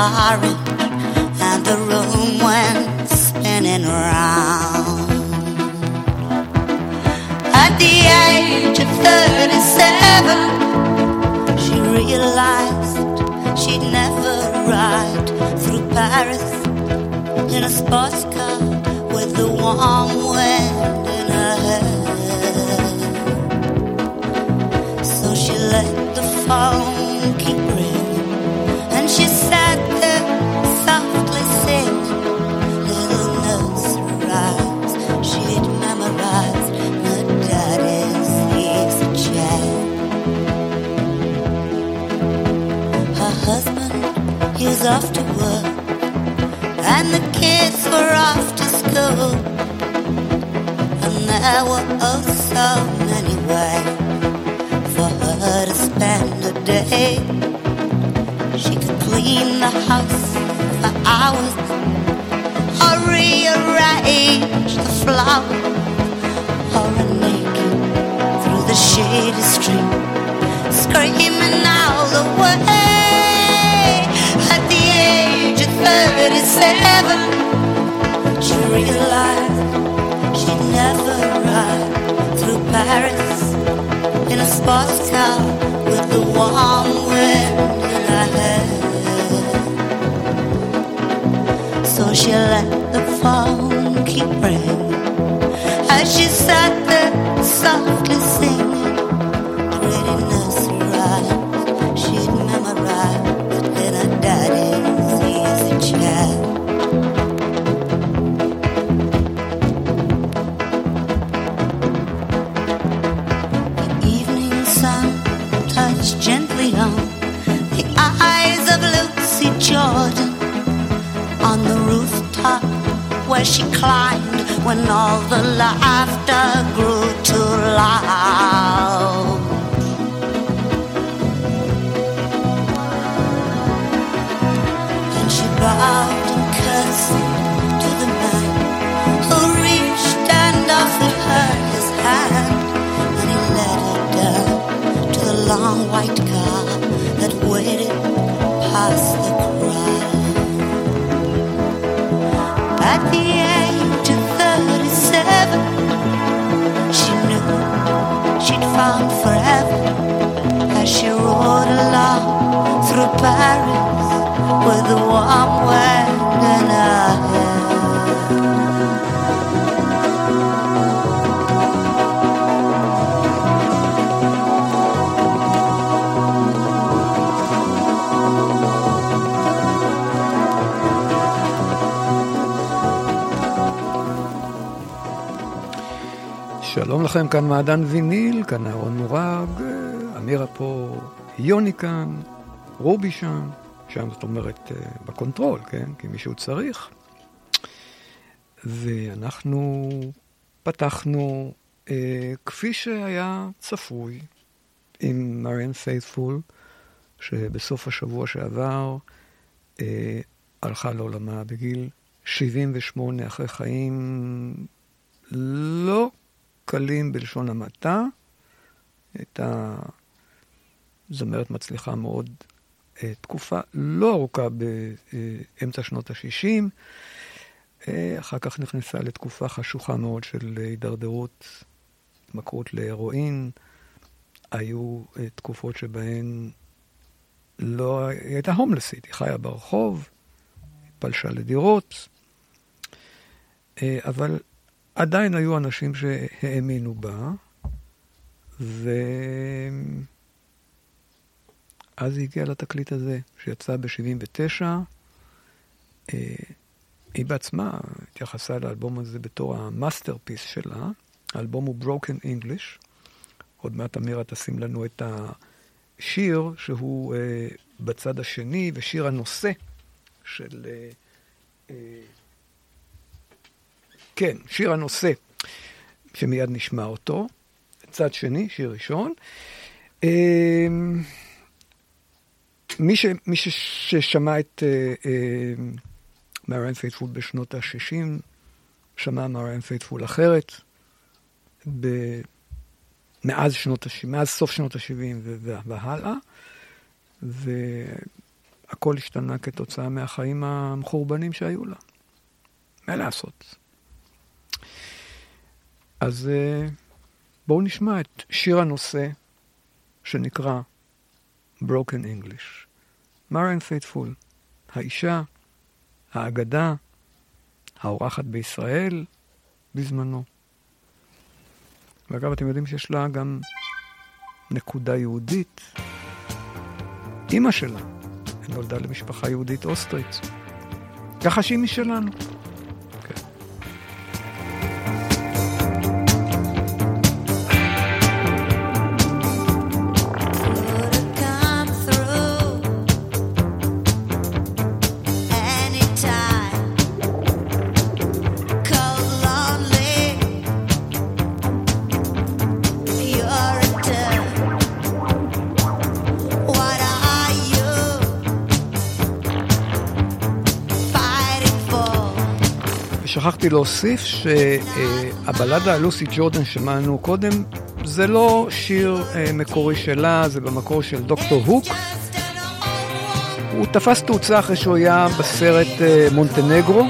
and the room went spinning round. At the age of 37, she realized she'd never ride through Paris in a sports car with the warm wind in her hair. So she let the phone keep ringing. after work, and the kids were off to school. And there were oh so many ways for her to spend a day. She could clean the house for hours, or rearrange the flowers, or run naked through the shady street, screaming all the way. 37 She realized she'd never ride through Paris In a sports car with the warm wind in her hair. So she let the phone keep ringing As she sat there softly all the laughter grew to life. שלום לכם, כאן מעדן ויניל, כאן אהרון מורג, אמירה פה, יוני כאן. רובי שם, שם זאת אומרת אה, בקונטרול, כן? כי מישהו צריך. ואנחנו פתחנו אה, כפי שהיה צפוי עם מריאן פייטפול, שבסוף השבוע שעבר אה, הלכה לעולמה בגיל 78 אחרי חיים לא קלים בלשון המעטה. הייתה זמרת מצליחה מאוד תקופה לא ארוכה באמצע שנות ה-60. אה, אחר כך נכנסה לתקופה חשוכה מאוד של הידרדרות, התמכרות להרואין. היו אה, תקופות שבהן לא, היא הייתה הומלסית, היא חיה ברחוב, היא פלשה לדירות, אבל עדיין היו אנשים שהאמינו בה, ו... אז היא הגיעה לתקליט הזה, שיצא ב-79. אה, היא בעצמה התייחסה לאלבום הזה בתור ה masterpiece שלה. האלבום הוא Broken English. עוד מעט אמירה תשים לנו את השיר שהוא אה, בצד השני, ושיר הנושא של... אה, אה, כן, שיר הנושא, שמיד נשמע אותו. צד שני, שיר ראשון. אה, מי, ש, מי ש, ששמע את מריאן אה, פייטפול בשנות ה-60, שמע מריאן פייטפול אחרת, ב, מאז, שנות ה- מאז סוף שנות ה-70 והלאה, והכל השתנה כתוצאה מהחיים המחורבנים שהיו לה. מה לעשות? אז אה, בואו נשמע את שיר הנושא שנקרא Broken English. מריאן פייטפול, האישה, האגדה, האורחת בישראל בזמנו. ואגב, אתם יודעים שיש לה גם נקודה יהודית. אימא שלה נולדה למשפחה יהודית אוסטרית. ככה שהיא משלנו. שכחתי להוסיף שהבלדה על לוסי ג'ורדן שמענו קודם, זה לא שיר אה, מקורי שלה, זה במקור של דוקטור הוק. הוא תפס תאוצה אחרי שהוא היה בסרט אה, מונטנגרו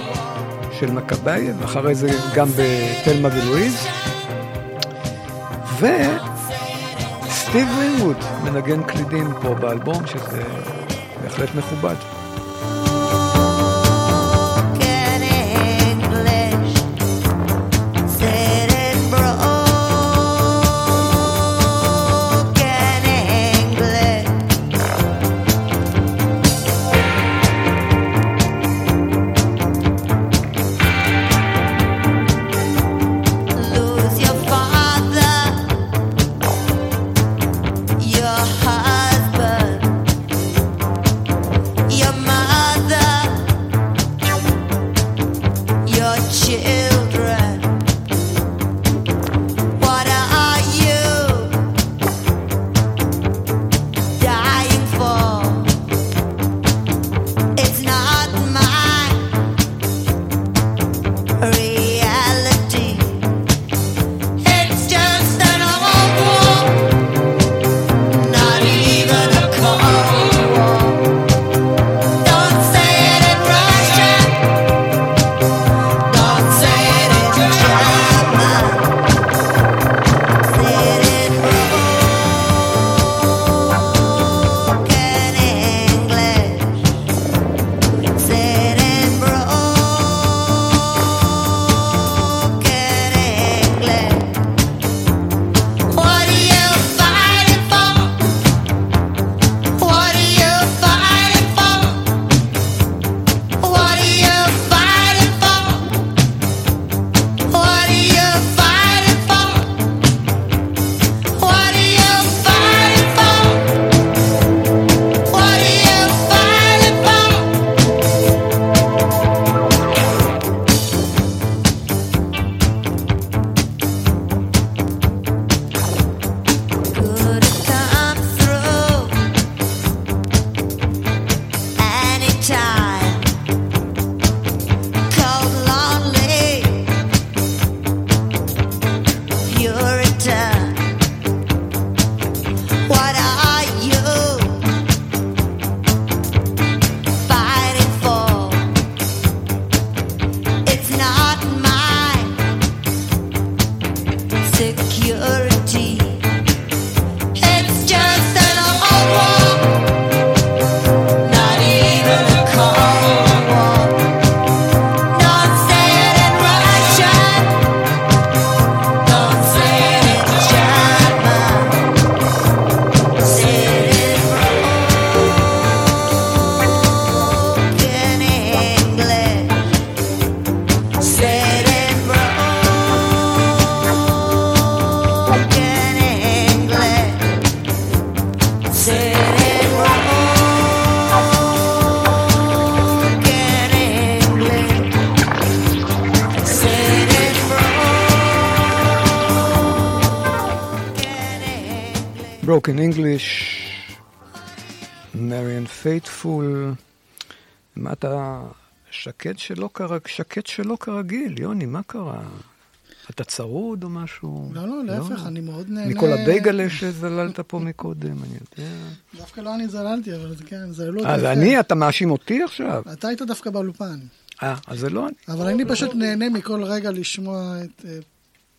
של מכבי, ואחרי זה גם בתלמה ולואיז. וסטיב רינגווד מנגן קלידים פה באלבום, שזה בהחלט מכובד. Broken English, מריאן פייטפול. מה אתה... שקט שלא, כרג... שקט שלא כרגיל, יוני, מה קרה? אתה צרוד או משהו? לא, לא, להפך, אני מאוד נהנה. מכל הבייגלה שזללת פה מקודם, אני יודע. דווקא לא אני זללתי, אבל זה כן, זה לא... אז אני, אתה מאשים אותי עכשיו? אתה היית דווקא באולפן. אה, אז זה לא אני. אבל אני פשוט נהנה מכל רגע לשמוע את, אה,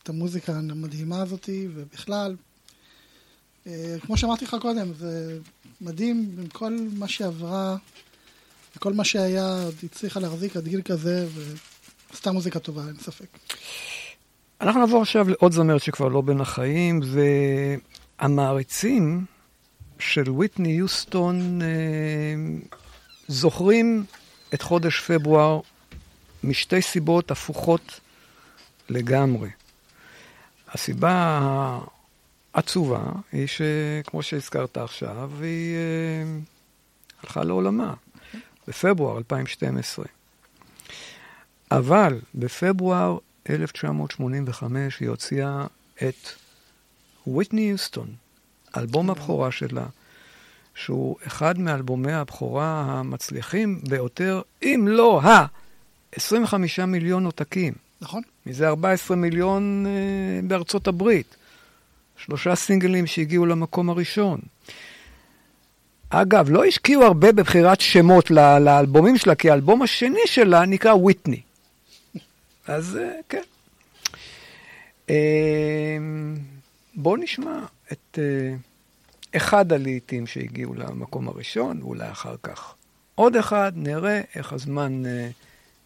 את המוזיקה המדהימה הזאתי, ובכלל, כמו שאמרתי לך קודם, זה מדהים עם כל מה שעברה, וכל מה שהיה, הצליחה להחזיק עד גיל כזה, ועשתה מוזיקה טובה, אין ספק. אנחנו נעבור עכשיו לעוד זמרת שכבר לא בין החיים, והמעריצים של ויטני יוסטון אה, זוכרים את חודש פברואר משתי סיבות הפוכות לגמרי. הסיבה העצובה היא שכמו שהזכרת עכשיו, היא אה, הלכה לעולמה בפברואר 2012. אבל בפברואר 1985 היא הוציאה את ויטני יוסטון, אלבום הבכורה שלה, שהוא אחד מאלבומי הבכורה המצליחים ביותר, אם לא ה... 25 מיליון עותקים. נכון. מזה 14 מיליון אה, בארצות הברית. שלושה סינגלים שהגיעו למקום הראשון. אגב, לא השקיעו הרבה בבחירת שמות לאלבומים שלה, כי האלבום השני שלה נקרא ויטני. אז אה, כן. אה, בואו נשמע את אה, אחד הלעיתים שהגיעו למקום הראשון, ואולי אחר כך עוד אחד, נראה איך הזמן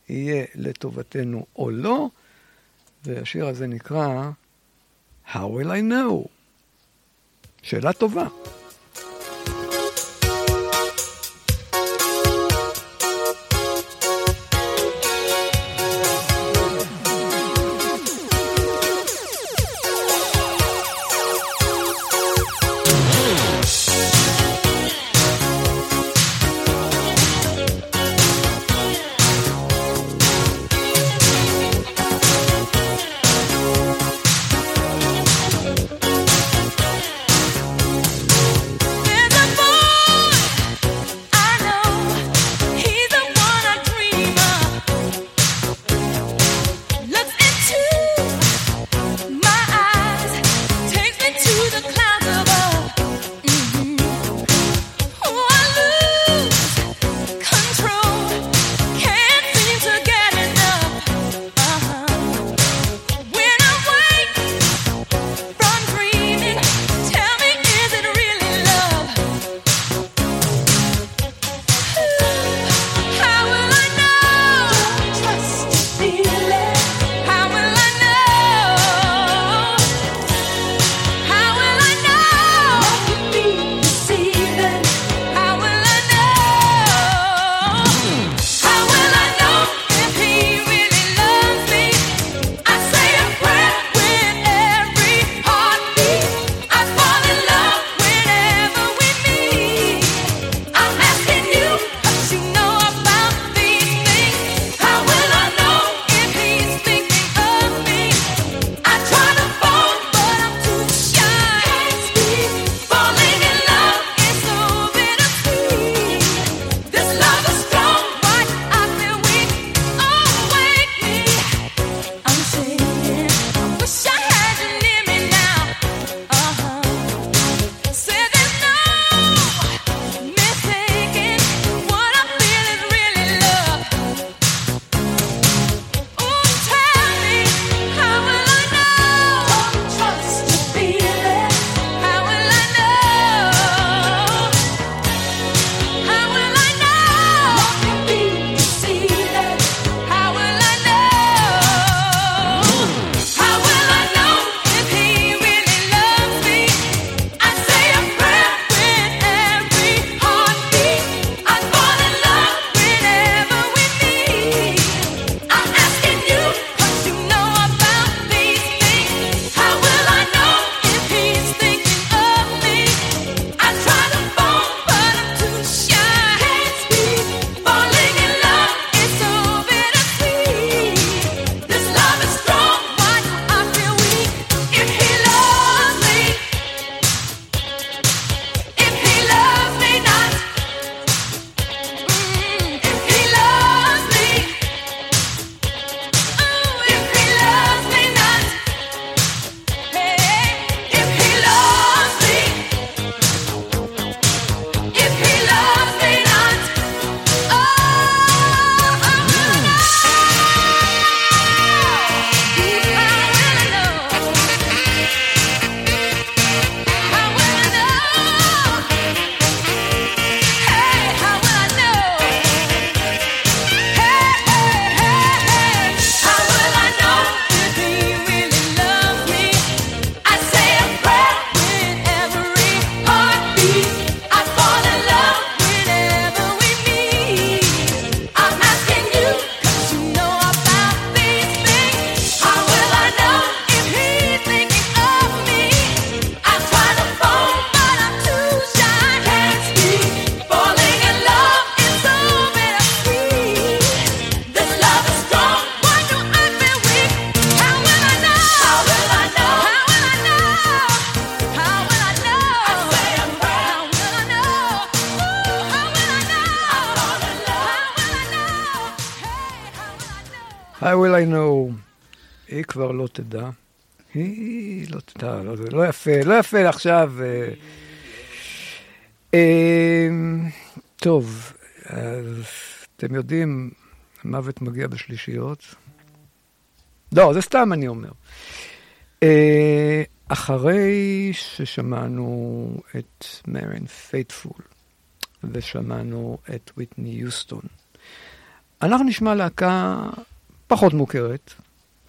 יהיה לטובתנו או לא, והשיר הזה נקרא How will I know? שאלה טובה. יפה, לא יפה עכשיו. אה, אה, טוב, אז אתם יודעים, מוות מגיע בשלישיות. לא, זה סתם אני אומר. אה, אחרי ששמענו את מריאן פייטפול ושמענו את ויטני יוסטון, אנחנו נשמע להקה פחות מוכרת,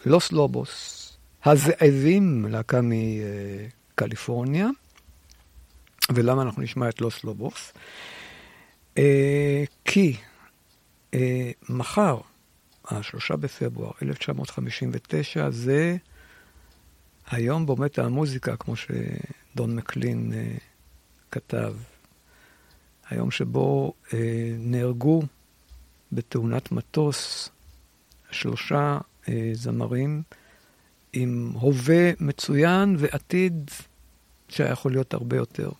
לוס לובוס, הזאבים, להקה מקליפורניה. ולמה אנחנו נשמע את לוס לובוס? אה, כי אה, מחר, השלושה בפברואר 1959, זה היום בו מתה המוזיקה, כמו שדון מקלין אה, כתב. היום שבו אה, נהרגו בתאונת מטוס שלושה אה, זמרים עם הווה מצוין ועתיד שהיה יכול להיות הרבה יותר.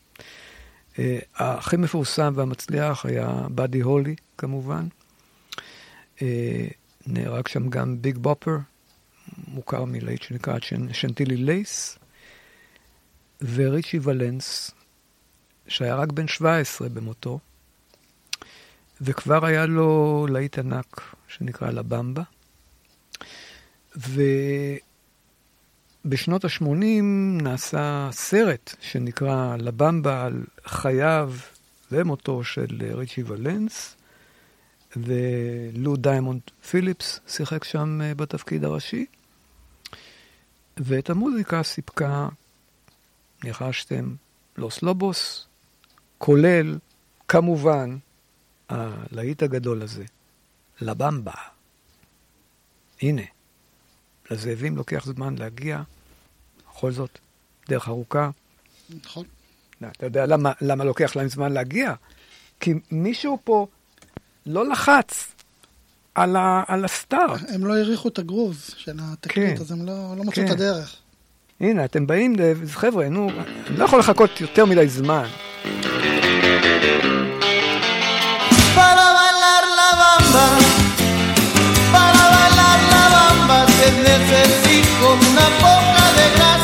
אה, הכי מפורסם והמצליח היה באדי הולי, כמובן. אה, נהרג שם גם ביג בופר, מוכר מלהיט שנקרא שנטילי לייס, וריצ'י ולנס, שהיה רק בן 17 במותו, וכבר היה לו להיט ענק שנקרא לה במבה. ובשנות ה-80 נעשה סרט שנקרא לה במבה על חייו ומותו של ריצ'י ולנס, ולו דיימונד פיליפס שיחק שם אה, בתפקיד הראשי. ואת המוזיקה סיפקה, ניחשתם, לוס לובוס, כולל, כמובן, הלהיט הגדול הזה, לבמבה. הנה, לזאבים לוקח זמן להגיע, בכל זאת, דרך ארוכה. נכון. אתה יודע למה, למה לוקח להם זמן להגיע? כי מישהו פה לא לחץ על, ה, על הסטארט. הם לא העריכו את הגרוז של התקליט, כן. אז הם לא, לא מצאו כן. את הדרך. הנה, אתם באים, חבר'ה, נו, אני לא יכול לחכות יותר מדי זמן. Para bailar la bamba, para bailar bamba te necesito una poca de gracia,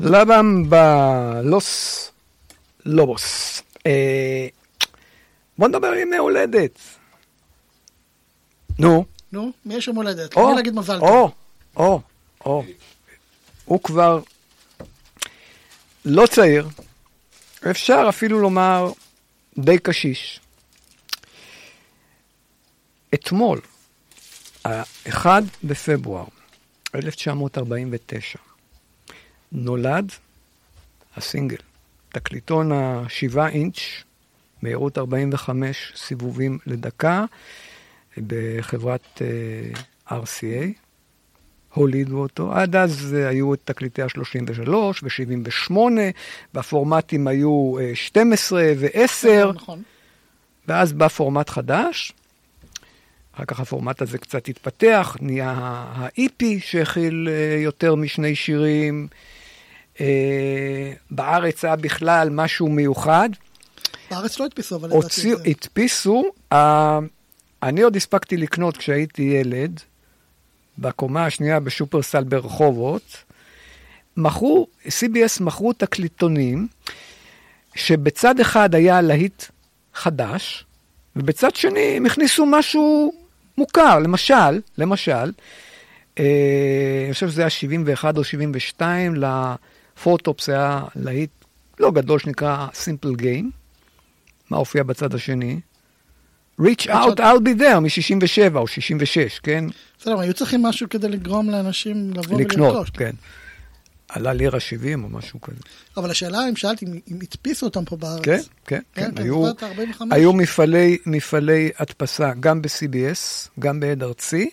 לבמבה, לוס לובוס. אה, בוא נדבר עם ימי הולדת. נו. נו, מי יש יום הולדת? או, למי להגיד מזל טוב? או, או, או. הוא כבר לא צעיר, אפשר אפילו לומר די קשיש. אתמול, ה-1 בפברואר 1949, נולד הסינגל, תקליטון ה-7 אינץ', מהירות 45 סיבובים לדקה, בחברת אה, RCA. הולידו אותו. עד אז אה, היו את תקליטי ה-33 ו-78, והפורמטים היו אה, 12 ו-10, נכון. ואז בא פורמט חדש. אחר כך הפורמט הזה קצת התפתח, נהיה ה-EP שהכיל אה, יותר משני שירים. אה, בארץ היה בכלל משהו מיוחד. בארץ לא הדפיסו, אבל לדעתי הוציאו, זה... הדפיסו, אה, אני עוד הספקתי לקנות כשהייתי ילד, בקומה השנייה בשופרסל ברחובות, מכרו, CBS מכרו תקליטונים, שבצד אחד היה להיט חדש, ובצד שני הם הכניסו משהו מוכר, למשל, למשל, אה, אני חושב שזה היה 71 או 72, לפורטופס היה להיט לא גדול שנקרא Simple Game. מה הופיע בצד השני? reach out, I'll be there, מ-67 או 66, כן? בסדר, היו צריכים משהו כדי לגרום לאנשים לבוא לקנות, ולרכוש. כן. עלה לירה 70 או משהו כזה. אבל השאלה אם שאלתי, אם- הדפיסו אותם פה בארץ. כן, כן, כן, כן. כן, היו, זוכר את ה-45. היו מפעלי, מפעלי הדפסה גם ב-CBS, גם בעד ארצי,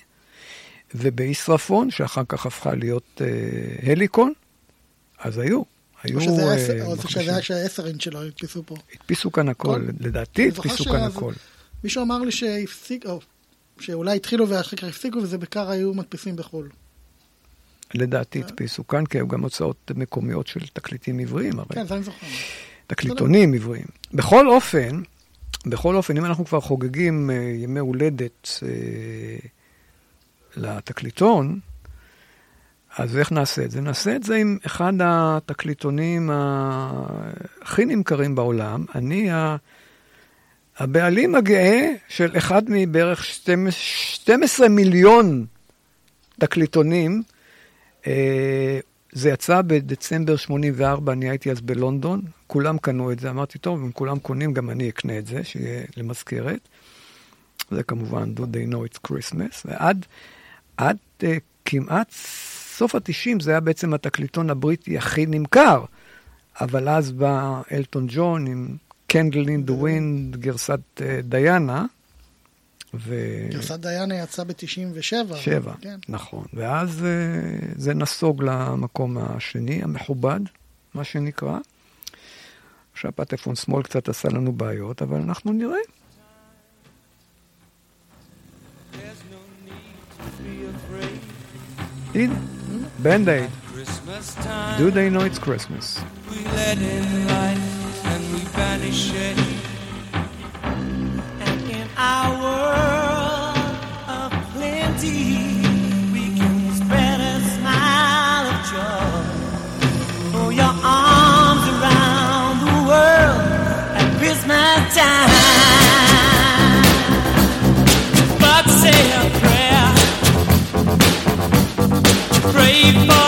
ובישרפון, שאחר כך הפכה להיות אה, הליקון, אז היו. היו או שזה אה, היה שהעשר אינץ' שלו הדפיסו פה. הדפיסו כאן הכל, כל- לדעתי הדפיסו כאן הכל. מישהו אמר לי שהפסיק, או שאולי התחילו ואחר כך הפסיקו, וזה בעיקר היו מדפיסים בחו"ל. לדעתי אה. הדפיסו כאן, כי היו גם הוצאות מקומיות של תקליטים עבריים, הרי. כן, זה אני זוכר. תקליטונים עבריים. בכל אופן, בכל אופן, אם אנחנו כבר חוגגים אה, ימי הולדת לתקליטון, אז איך נעשה את זה? נעשה את זה עם אחד התקליטונים הכי נמכרים בעולם. אני הבעלים הגאה של אחד מבערך 12 מיליון תקליטונים. אה, זה יצא בדצמבר 84, אני הייתי אז בלונדון, כולם קנו את זה, אמרתי, טוב, אם כולם קונים, גם אני אקנה את זה, שיהיה למזכרת. זה כמובן Do They Know It's Christmas, ועד עד, uh, כמעט סוף ה-90 זה היה בעצם התקליטון הבריטי הכי נמכר, אבל אז בא אלטון ג'ון עם Candle in the Wind, גרסת uh, דיאנה, ו... גרסת דיאנה יצא ב-97. שבע, כן. נכון. ואז אה, זה נסוג למקום השני, המכובד, מה שנקרא. עכשיו פטפון שמאל קצת עשה לנו בעיות, אבל אנחנו נראה. הנה, Band Aid. Do they know it's Christmas? before.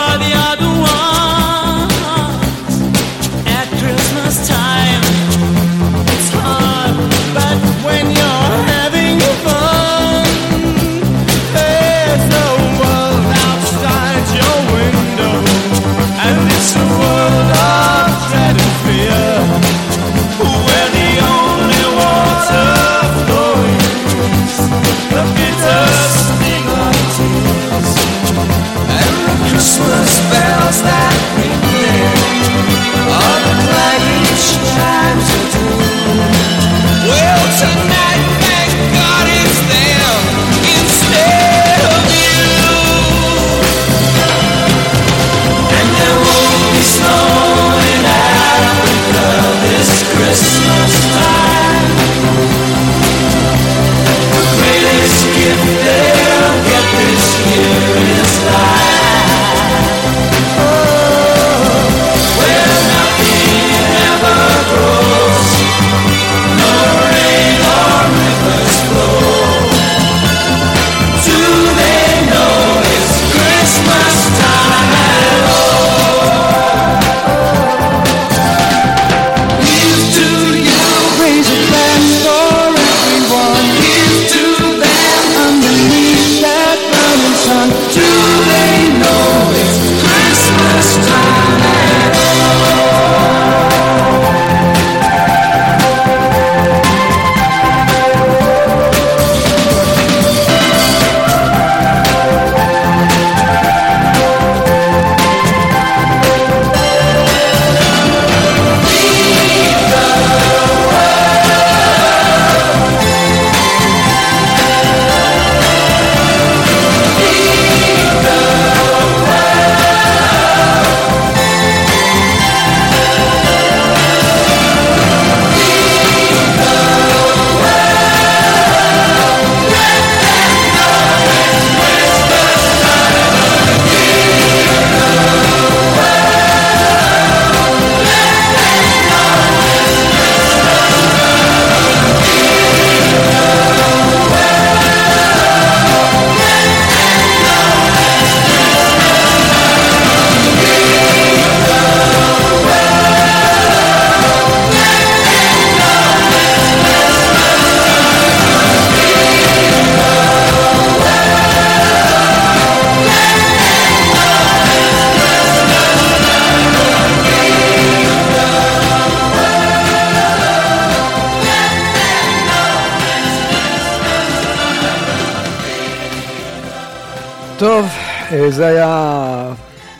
זה היה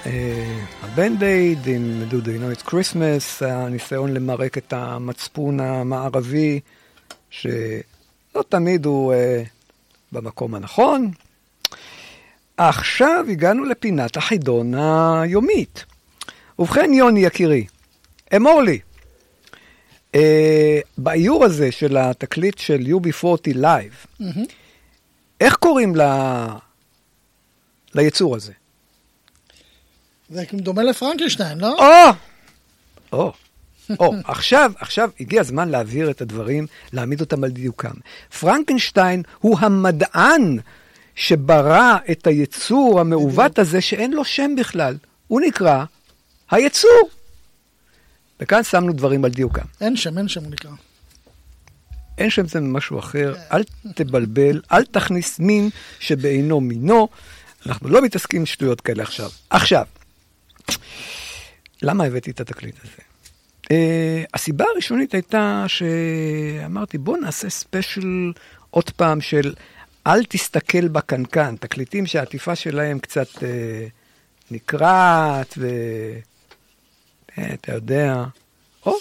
אה, הבנד-אייד עם Do They Know It's Christmas, הניסיון למרק את המצפון המערבי, שלא תמיד הוא אה, במקום הנכון. עכשיו הגענו לפינת החידון היומית. ובכן, יוני יקירי, אמור לי, אה, באיור הזה של התקליט של UB40 Live, איך קוראים ל... ליצור הזה? זה דומה לפרנקלשטיין, לא? או! או, או, עכשיו, עכשיו הגיע הזמן להבהיר את הדברים, להעמיד אותם על דיוקם. פרנקנשטיין הוא המדען שברא את היצור המעוות הזה, שאין לו שם בכלל. הוא נקרא היצור. וכאן שמנו דברים על דיוקם. אין שם, אין שם הוא נקרא. אין שם זה משהו אחר, אל תבלבל, אל תכניס מין שבאינו מינו. אנחנו לא מתעסקים עם שטויות כאלה עכשיו. עכשיו, למה הבאתי את התקליט הזה? Uh, הסיבה הראשונית הייתה שאמרתי, בוא נעשה ספיישל עוד פעם של אל תסתכל בקנקן, תקליטים שהעטיפה שלהם קצת uh, נקרעת, ו... אה, אתה יודע, או,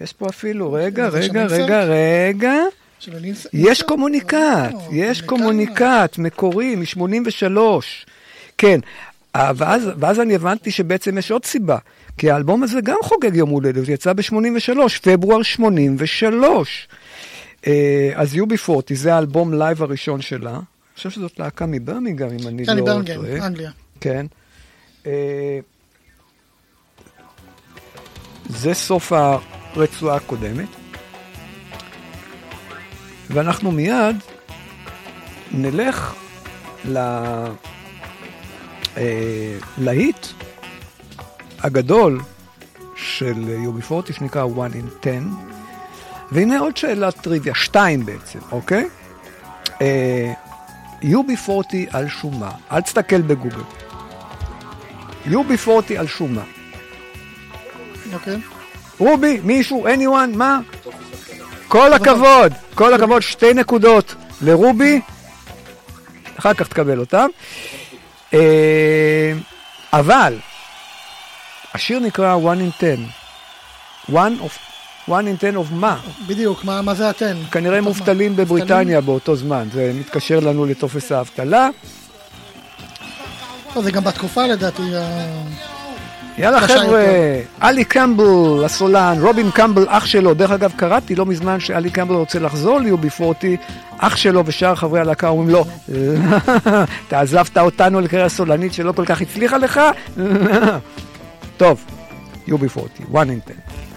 יש פה אפילו, רגע, רגע, שם רגע, רגע. הניס- יש קומוניקט, יש קומוניקט. מקורי מ-83. כן, אה, ואז, ואז אני הבנתי שבעצם יש עוד סיבה, כי האלבום הזה גם חוגג יום הולדת, הוא יצא ב-83, פברואר 83. אה, אז UB40 זה האלבום live הראשון שלה. אני חושב שזאת להקה מברמינגהם, אם אני כן, לא טועה. אנגליה. כן. אה, זה סוף הרצועה הקודמת. ואנחנו מיד נלך ל... אה, להיט הגדול של UB40 שנקרא One in 10. והנה עוד שאלת טריוויה, שתיים בעצם, אוקיי? אה, UB40 על שומה, אל תסתכל בגוגל. UB40 על שומה. אוקיי. רובי, מישהו, anyone, מה? כל הכבוד, כל הכבוד, שתי נקודות לרובי, אחר כך תקבל אותם. אה, אבל, השיר נקרא One in 10. One of, one in 10 of מה? בדיוק, מה מה זה אתן? כנראה טוב, מובטלים? בבריטניה באותו זמן, זה מתקשר לנו לטופס האבטלה. זה גם בתקופה לדעתי. יאללה חבר'ה, עלי קמבל הסולן, רובין קמבל אח שלו, דרך אגב קראתי לא מזמן שעלי קמבל רוצה לחזור ל-UB40, אח שלו ושאר חברי הלהקה אומרים לו, אתה עזבת אותנו לקריאה סולנית שלא כל כך הצליחה לך? טוב, UB40, one in 10.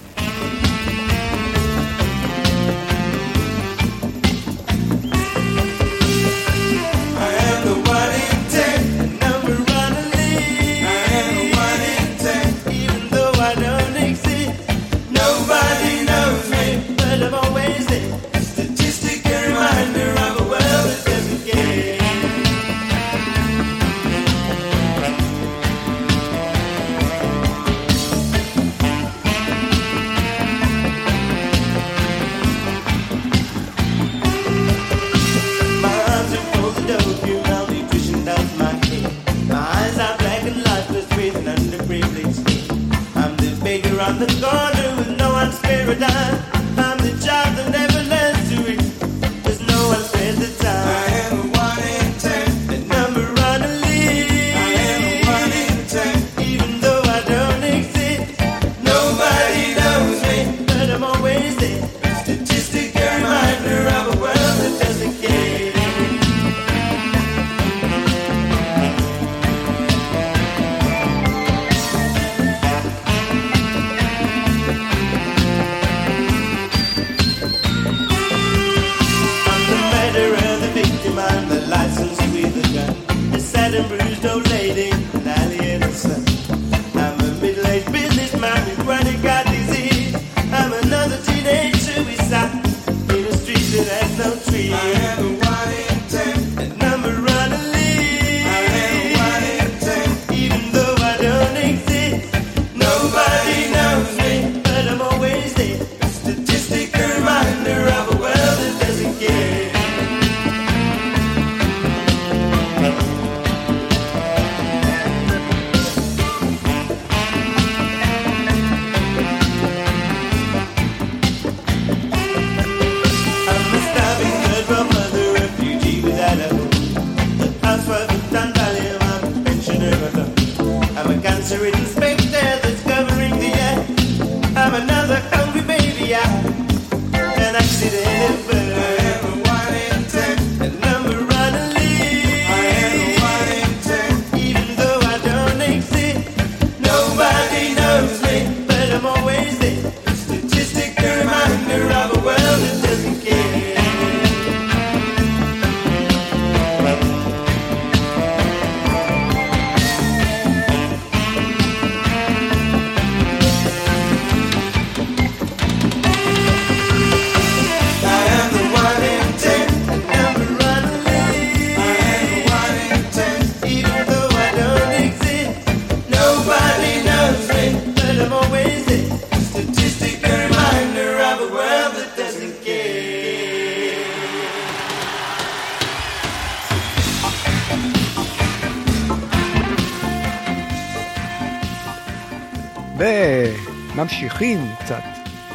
וממשיכים קצת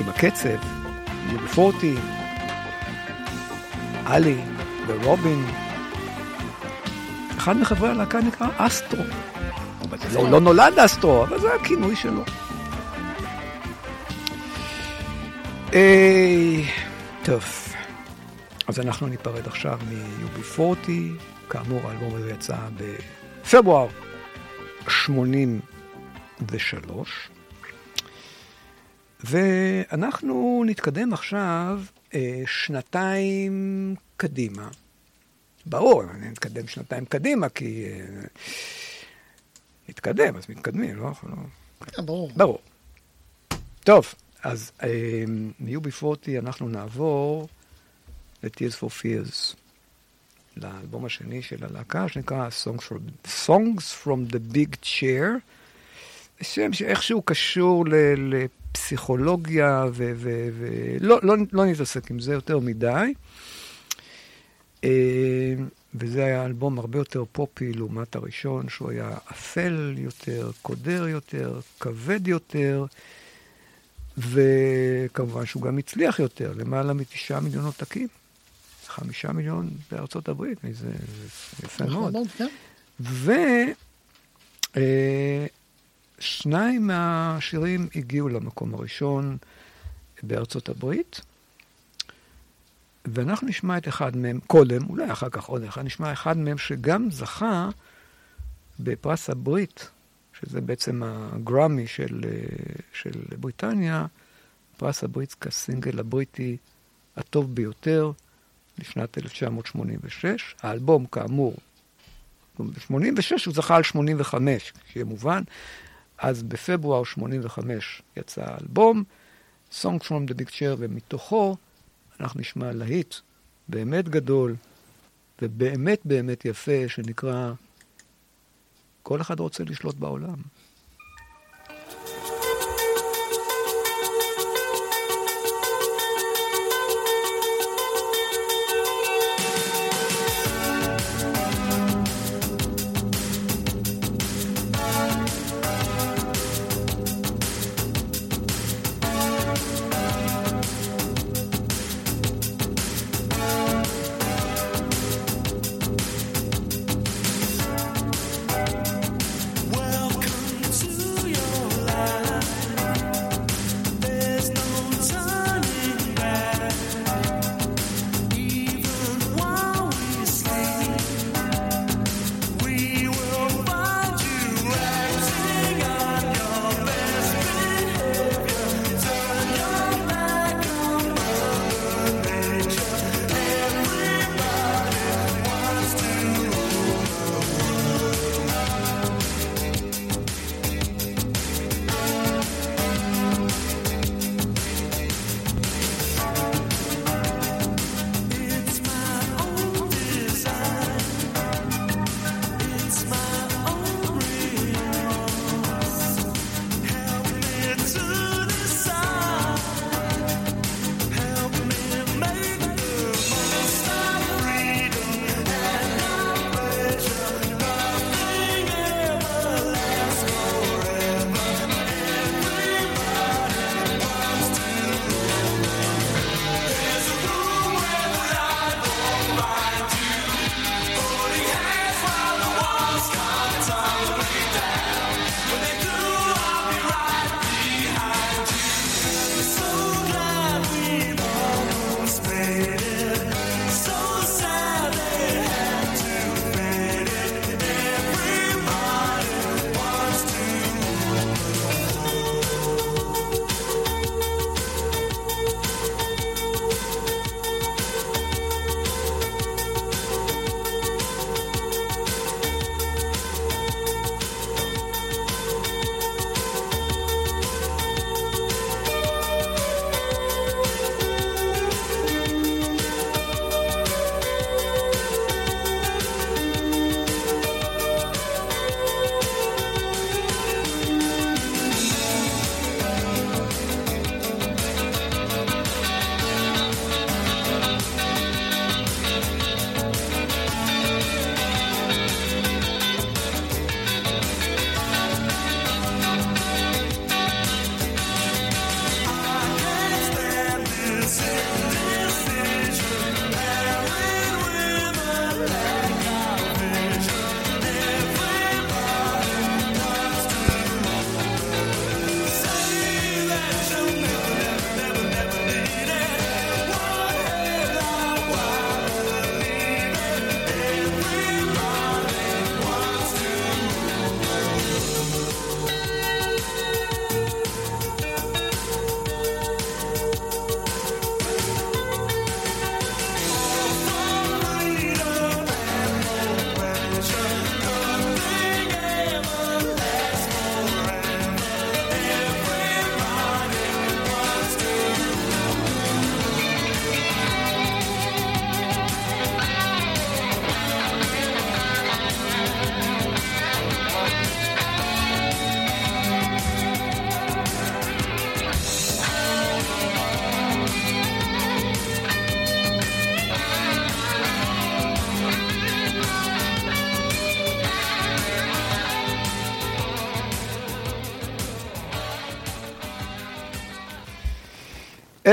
עם הקצב, UB40, עלי ורובין. אחד מחברי הלהקה נקרא אסטרו. לא, לא נולד אסטרו, אבל זה הכינוי שלו. אה, טוב, אז אנחנו ניפרד עכשיו מ-UB40. כאמור, האלבום הזה יצא בפברואר 83. ואנחנו נתקדם עכשיו אה, שנתיים קדימה. ברור, נתקדם שנתיים קדימה, כי... אה, נתקדם, אז מתקדמים, לא? לא... כן, ברור. ברור. טוב, אז אה, מ-UB40 אנחנו נעבור ל-Tears for Fears, לאלבום השני של הלהקה, שנקרא Songs from, Songs from the Big Chair. שם שאיכשהו קשור ל- לפסיכולוגיה, ולא לא, לא נתעסק עם זה יותר מדי. אה, וזה היה אלבום הרבה יותר פופי לעומת הראשון, שהוא היה אפל יותר, קודר יותר, כבד יותר, וכמובן שהוא גם הצליח יותר, למעלה מתשעה מיליון עותקים. חמישה מיליון בארצות הברית, זה, זה יפה מאוד. נכון, כן. ושניים מהשירים הגיעו למקום הראשון בארצות הברית, ואנחנו נשמע את אחד מהם קודם, אולי אחר כך עוד אחד, נשמע אחד מהם שגם זכה בפרס הברית, שזה בעצם הגראמי של, של בריטניה, פרס הברית כסינגל הבריטי הטוב ביותר לשנת 1986. האלבום, כאמור, ב-86 הוא זכה על 85, שיהיה מובן. אז בפברואר 85 יצא האלבום, Songs from the Big Chair, ומתוכו אנחנו נשמע להיט באמת גדול ובאמת באמת יפה, שנקרא כל אחד רוצה לשלוט בעולם.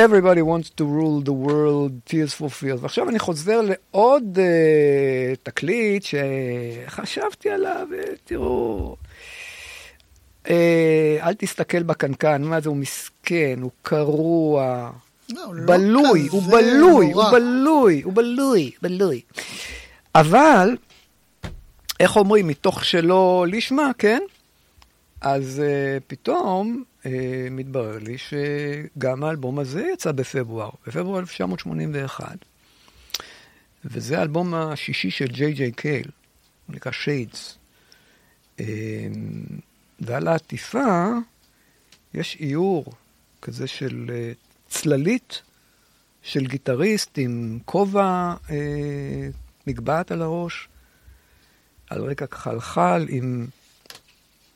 Everybody wants to rule the world, tears for fears. ועכשיו אני חוזר לעוד uh, תקליט שחשבתי עליו, uh, תראו, uh, אל תסתכל בקנקן, מה זה, הוא מסכן, הוא קרוע, לא, הוא לא בלוי, הוא כזה בלוי, הוא. בלוי, הוא בלוי, בלוי. אבל, איך אומרים, מתוך שלא לשמה, כן? אז uh, פתאום uh, מתברר לי שגם האלבום הזה יצא בפברואר, בפברואר 1981. וזה האלבום השישי של ג'יי ג'יי קייל, הוא נקרא שיידס. ועל העטיפה יש איור כזה של אה, צללית של גיטריסט עם כובע אה, מגבעת על הראש, על רקע חלחל עם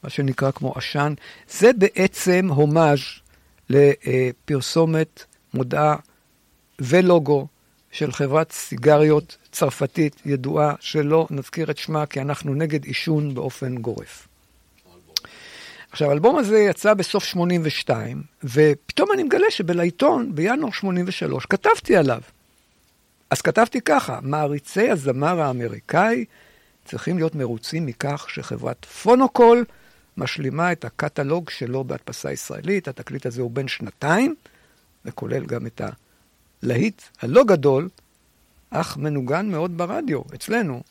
מה שנקרא כמו עשן. זה בעצם הומאז' לפרסומת, מודעה ולוגו של חברת סיגריות צרפתית ידועה, שלא נזכיר את שמה כי אנחנו נגד עישון באופן גורף. עכשיו, האלבום הזה יצא בסוף 82, ופתאום אני מגלה שבלעיתון, בינואר 83, כתבתי עליו. אז כתבתי ככה, מעריצי הזמר האמריקאי צריכים להיות מרוצים מכך שחברת פונוקול משלימה את הקטלוג שלו בהדפסה ישראלית. התקליט הזה הוא בן שנתיים, וכולל גם את הלהיט הלא גדול, אך מנוגן מאוד ברדיו, אצלנו,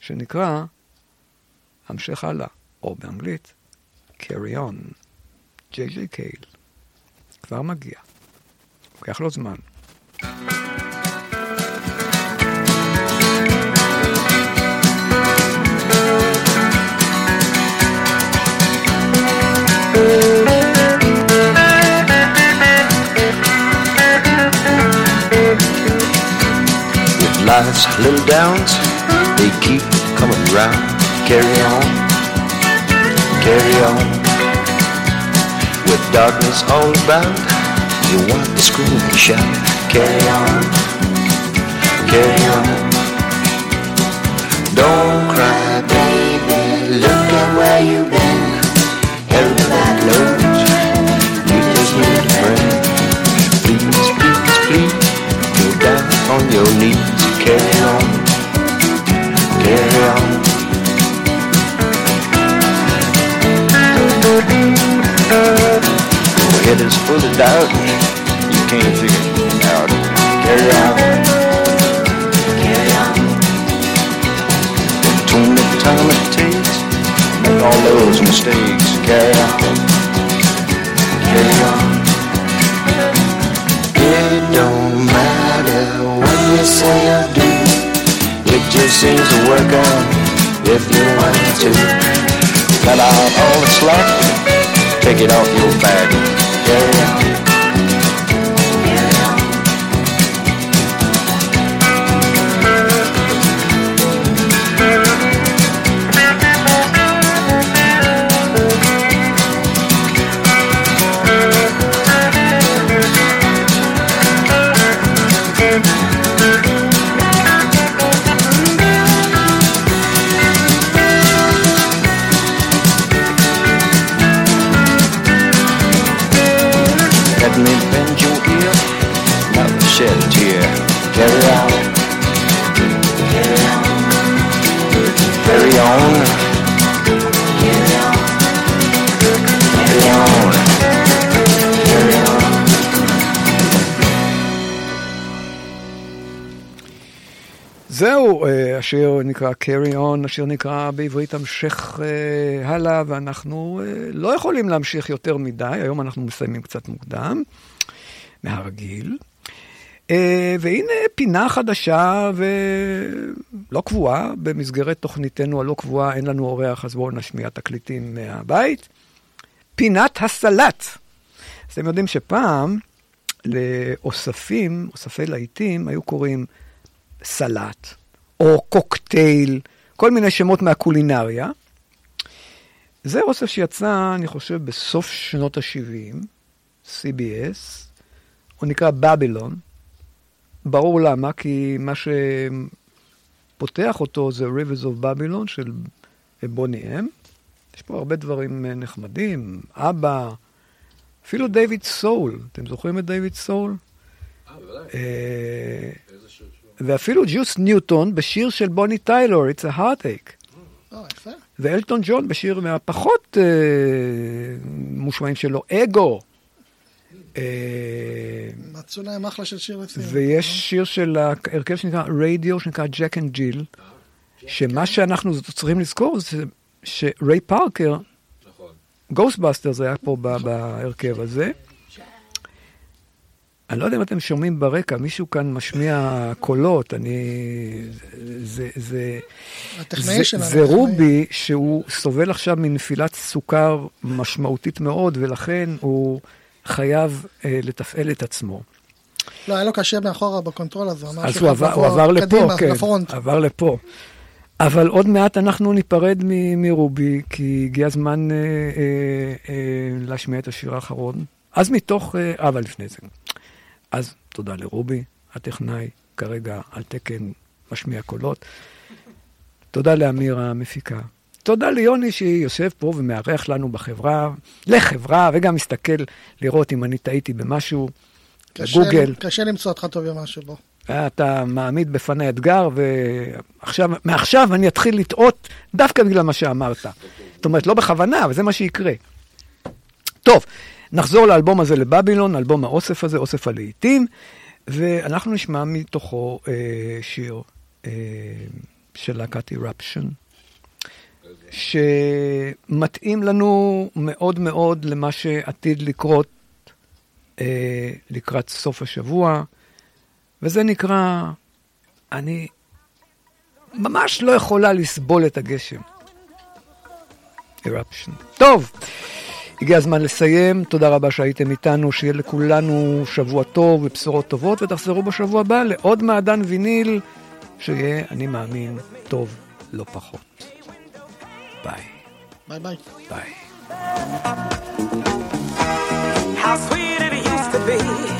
שנקרא המשך הלאה, או באנגלית, Carry On, ג'יי קייל. כבר מגיע. לוקח לו זמן. With life's little downs, they keep coming round. Carry on, carry on. With darkness all about, you want to scream and shout. Carry on, carry on. Don't cry, baby. Look at where you've been. Everybody knows you just need a friend. Please, please, please, go down on your knees. Your head is full of doubt. You can't figure it out. Carry on, carry on. Between the time it takes, make all those mistakes. Carry on, carry on. It don't matter when you say just seems to work out if you want to. Cut out all the slack, take it off your back. Carry השיר נקרא Carry On, השיר נקרא בעברית המשך אה, הלאה, ואנחנו אה, לא יכולים להמשיך יותר מדי, היום אנחנו מסיימים קצת מוקדם מהרגיל. אה, והנה פינה חדשה ולא קבועה, במסגרת תוכניתנו הלא קבועה, אין לנו אורח, אז בואו נשמיע תקליטים מהבית. פינת הסלט. אז אתם יודעים שפעם לאוספים, אוספי להיטים, היו קוראים סלט, או קוקטייל, כל מיני שמות מהקולינריה. זה אוסף שיצא, אני חושב, בסוף שנות ה-70, CBS, הוא נקרא בבילון. ברור למה, כי מה שפותח אותו זה Rivers of Babylon של בוני אם. יש פה הרבה דברים נחמדים, אבא, אפילו דיוויד סול, אתם זוכרים את דיוויד סול? אה, ואפילו ג'וס ניוטון בשיר של בוני טיילור, It's a Heartache. אה. ואלטון ג'ון בשיר מהפחות אה, מושמעים שלו, Ego. אה, מצאו להם אחלה של שיר לציון. ויש שיר של ההרכב שנקרא רדיו, שנקרא Jack and Jill, שמה שאנחנו צריכים לזכור זה שריי פארקר, Ghostbusters זה היה פה ב- בהרכב הזה. אני לא יודע אם אתם שומעים ברקע, מישהו כאן משמיע קולות, אני... זה, זה, זה, שלנו. זה. רובי שהוא סובל עכשיו מנפילת סוכר משמעותית מאוד, ולכן הוא חייב אה, לתפעל את עצמו. לא, היה לו קשה מאחורה בקונטרול הזה. אמר אז הוא עבר, הוא עבר לפה, קדימה, כן, לפרונט. עבר לפה. אבל עוד מעט אנחנו ניפרד מ- מרובי, כי הגיע הזמן אה, אה, אה, להשמיע את השיר האחרון. אז מתוך, אה, אבל לפני זה. אז תודה לרובי, הטכנאי, כרגע על תקן משמיע קולות. תודה לאמיר המפיקה. תודה ליוני שיושב פה ומארח לנו בחברה, לחברה, וגם מסתכל לראות אם אני טעיתי במשהו. קשה- בגוגל. קשה למצוא אותך טוב במשהו בו. אתה מעמיד בפני אתגר, ועכשיו, מעכשיו אני אתחיל לטעות דווקא בגלל מה שאמרת. זאת אומרת, לא בכוונה, אבל זה מה שיקרה. טוב, נחזור לאלבום הזה לבבילון, אלבום האוסף הזה, אוסף הלהיטים, ואנחנו נשמע מתוכו אה, שיר אה, של להקת Eruption, שמתאים לנו מאוד מאוד למה שעתיד לקרות אה, לקראת סוף השבוע. וזה נקרא, אני ממש לא יכולה לסבול את הגשם. Eruption. טוב, הגיע הזמן לסיים, תודה רבה שהייתם איתנו, שיהיה לכולנו שבוע טוב ובשורות טובות, ותחזרו בשבוע הבא לעוד מעדן ויניל, שיהיה, אני מאמין, טוב לא פחות. ביי. ביי ביי. ביי. how sweet it used to be